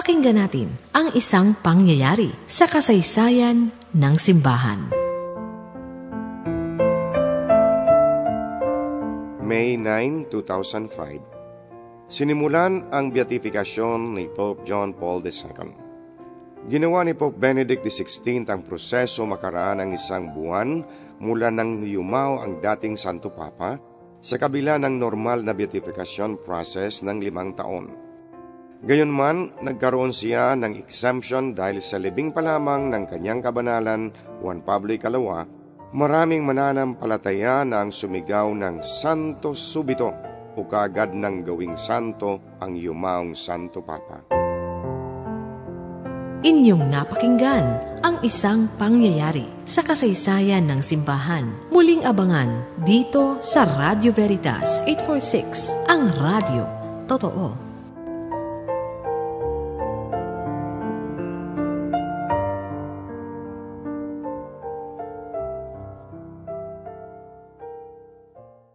Pakinggan natin ang isang pangyayari sa kasaysayan ng simbahan. May 9, 2005, sinimulan ang beatifikasyon ni Pope John Paul II. Ginawa ni Pope Benedict XVI ang proseso makaraan ng isang buwan mula nang yumaw ang dating Santo Papa sa kabila ng normal na beatifikasyon process ng limang taon. Gayunman, nagkaroon siya ng exemption dahil sa libing pa lamang ng kanyang kabanalan, Juan Pablo Ikalawa, Maraming mananampalataya na ang sumigaw ng Santo Subito o kagad ng gawing santo ang yumaong Santo Papa. Inyong napakinggan ang isang pangyayari sa kasaysayan ng simbahan. Muling abangan dito sa Radio Veritas 846, ang radio. Totoo.